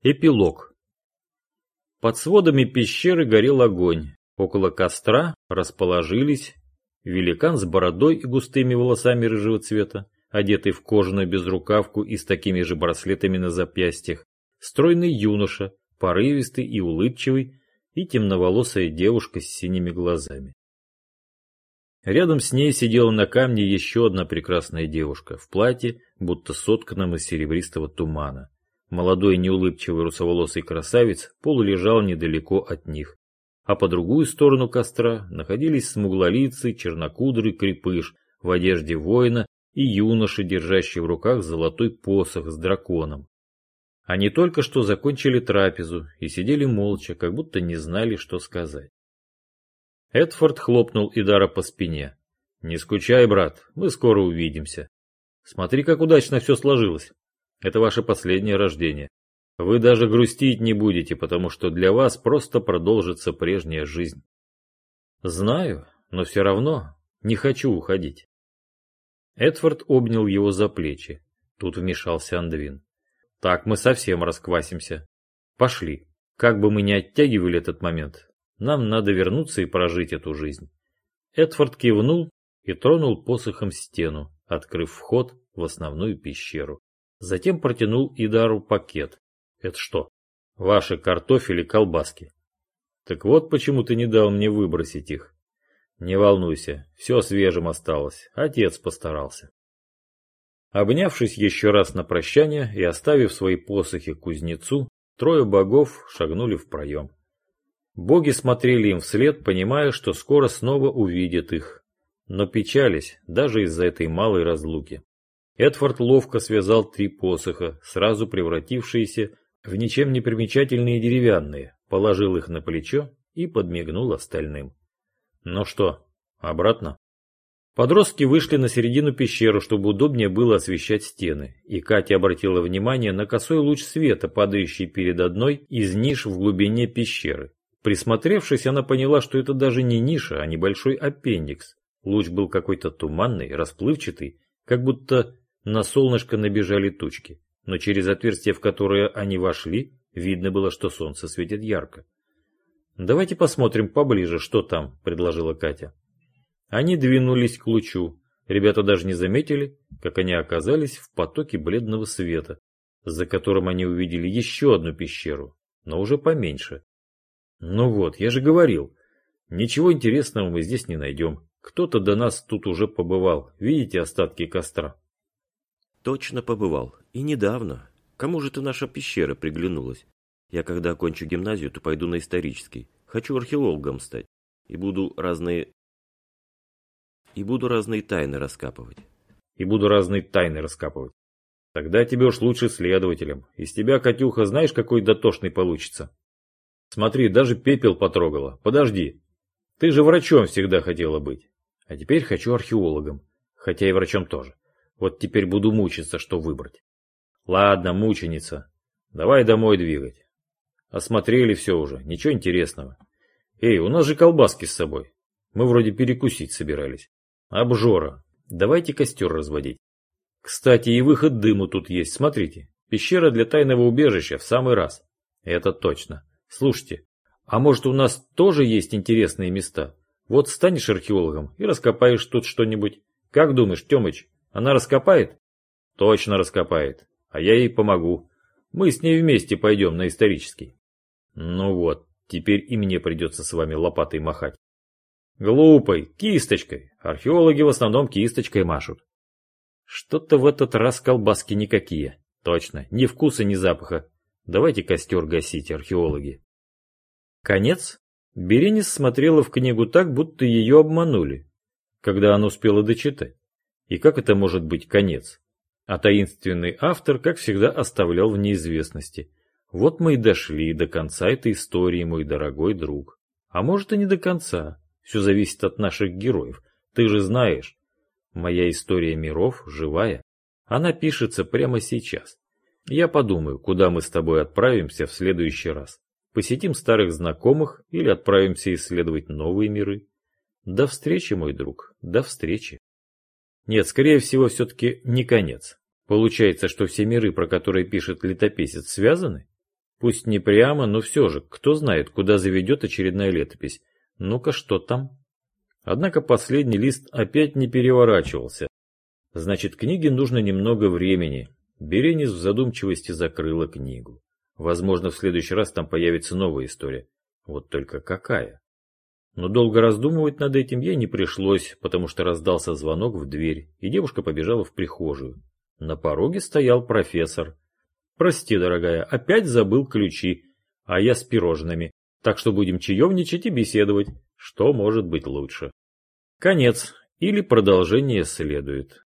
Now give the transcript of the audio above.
Эпилог. Под сводами пещеры горел огонь. Около костра расположились великан с бородой и густыми волосами рыжего цвета, одетый в кожаную безрукавку и с такими же браслетами на запястьях, стройный юноша, порывистый и улыбчивый, и темноволосая девушка с синими глазами. Рядом с ней сидела на камне еще одна прекрасная девушка в платье, будто сотканном из серебристого тумана. Молодой неулыбчивый русоволосый красавец полулежал недалеко от них. А по другую сторону костра находились смуглолицый, чернокудрый крепыш в одежде воина и юноша, держащий в руках золотой посох с драконом. Они только что закончили трапезу и сидели молча, как будто не знали, что сказать. Эдфорд хлопнул Идара по спине. «Не скучай, брат, мы скоро увидимся. Смотри, как удачно все сложилось. Это ваше последнее рождение. Вы даже грустить не будете, потому что для вас просто продолжится прежняя жизнь. Знаю, но все равно не хочу уходить. Эдвард обнял его за плечи. Тут вмешался Андвин. Так мы совсем расквасимся. Пошли. Как бы мы ни оттягивали этот момент, нам надо вернуться и прожить эту жизнь. Эдвард кивнул и тронул посохом стену, открыв вход в основную пещеру. Затем протянул Идару пакет. Это что? Ваши картофели колбаски. Так вот почему ты не дал мне выбросить их. Не волнуйся, все свежим осталось. Отец постарался. Обнявшись еще раз на прощание и оставив свои посохи кузнецу, трое богов шагнули в проем. Боги смотрели им вслед, понимая, что скоро снова увидят их, но печались даже из-за этой малой разлуки. Эдвард ловко связал три посоха, сразу превратившиеся в ничем не примечательные деревянные, положил их на плечо и подмигнул остальным. Ну что, обратно? Подростки вышли на середину пещеры, чтобы удобнее было освещать стены, и Катя обратила внимание на косой луч света, падающий перед одной из ниш в глубине пещеры. Присмотревшись, она поняла, что это даже не ниша, а небольшой аппендикс. Луч был какой-то туманный, расплывчатый, как будто на солнышко набежали тучки, но через отверстие, в которое они вошли, видно было, что солнце светит ярко. «Давайте посмотрим поближе, что там», — предложила Катя. Они двинулись к лучу. Ребята даже не заметили, как они оказались в потоке бледного света, за которым они увидели еще одну пещеру, но уже поменьше. «Ну вот, я же говорил, ничего интересного мы здесь не найдем. Кто-то до нас тут уже побывал. Видите остатки костра?» Точно побывал. И недавно. Кому же ты наша пещера приглянулась? Я когда окончу гимназию, то пойду на исторический. Хочу археологом стать. И буду разные... И буду разные тайны раскапывать. И буду разные тайны раскапывать. Тогда тебе уж лучше следователем. Из тебя, Катюха, знаешь, какой дотошный получится? Смотри, даже пепел потрогала. Подожди. Ты же врачом всегда хотела быть. А теперь хочу археологом. Хотя и врачом тоже. Вот теперь буду мучиться, что выбрать. Ладно, мученица. Давай домой двигать. Осмотрели все уже, ничего интересного. Эй, у нас же колбаски с собой. Мы вроде перекусить собирались. Обжора. Давайте костер разводить. Кстати, и выход дыму тут есть, смотрите. Пещера для тайного убежища в самый раз. Это точно. Слушайте, а может у нас тоже есть интересные места? Вот станешь археологом и раскопаешь тут что-нибудь. Как думаешь, Темыч, она раскопает? Точно раскопает. А я ей помогу. Мы с ней вместе пойдем на исторический. Ну вот, теперь и мне придется с вами лопатой махать. Глупой, кисточкой. Археологи в основном кисточкой машут. Что-то в этот раз колбаски никакие. Точно, ни вкуса, ни запаха. Давайте костер гасить, археологи. Конец. Беренис смотрела в книгу так, будто ее обманули, когда она успела дочитать. И как это может быть конец? А таинственный автор, как всегда, оставлял в неизвестности. Вот мы и дошли до конца этой истории, мой дорогой друг. А может и не до конца. Все зависит от наших героев. Ты же знаешь, моя история миров живая. Она пишется прямо сейчас. Я подумаю, куда мы с тобой отправимся в следующий раз. Посетим старых знакомых или отправимся исследовать новые миры. До встречи, мой друг, до встречи. Нет, скорее всего, все-таки не конец. Получается, что все миры, про которые пишет летописец, связаны? Пусть не прямо, но все же, кто знает, куда заведет очередная летопись. Ну-ка, что там? Однако последний лист опять не переворачивался. Значит, книге нужно немного времени. Беренис в задумчивости закрыла книгу. Возможно, в следующий раз там появится новая история. Вот только какая? Но долго раздумывать над этим ей не пришлось, потому что раздался звонок в дверь, и девушка побежала в прихожую. На пороге стоял профессор. «Прости, дорогая, опять забыл ключи, а я с пирожными, так что будем чаевничать и беседовать, что может быть лучше». Конец или продолжение следует.